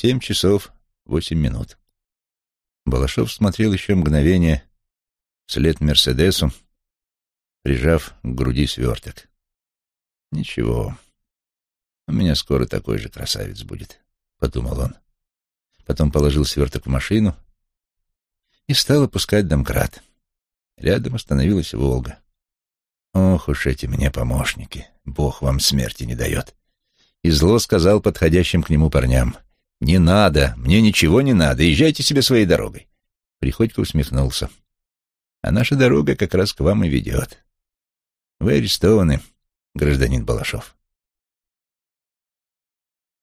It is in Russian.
Семь часов восемь минут. Балашов смотрел еще мгновение вслед Мерседесу, прижав к груди сверток. «Ничего, у меня скоро такой же красавец будет», — подумал он. Потом положил сверток в машину и стал опускать домкрат. Рядом остановилась «Волга». «Ох уж эти мне помощники, Бог вам смерти не дает». И зло сказал подходящим к нему парням. «Не надо, мне ничего не надо, езжайте себе своей дорогой». Приходько усмехнулся. «А наша дорога как раз к вам и ведет. Вы арестованы, гражданин Балашов».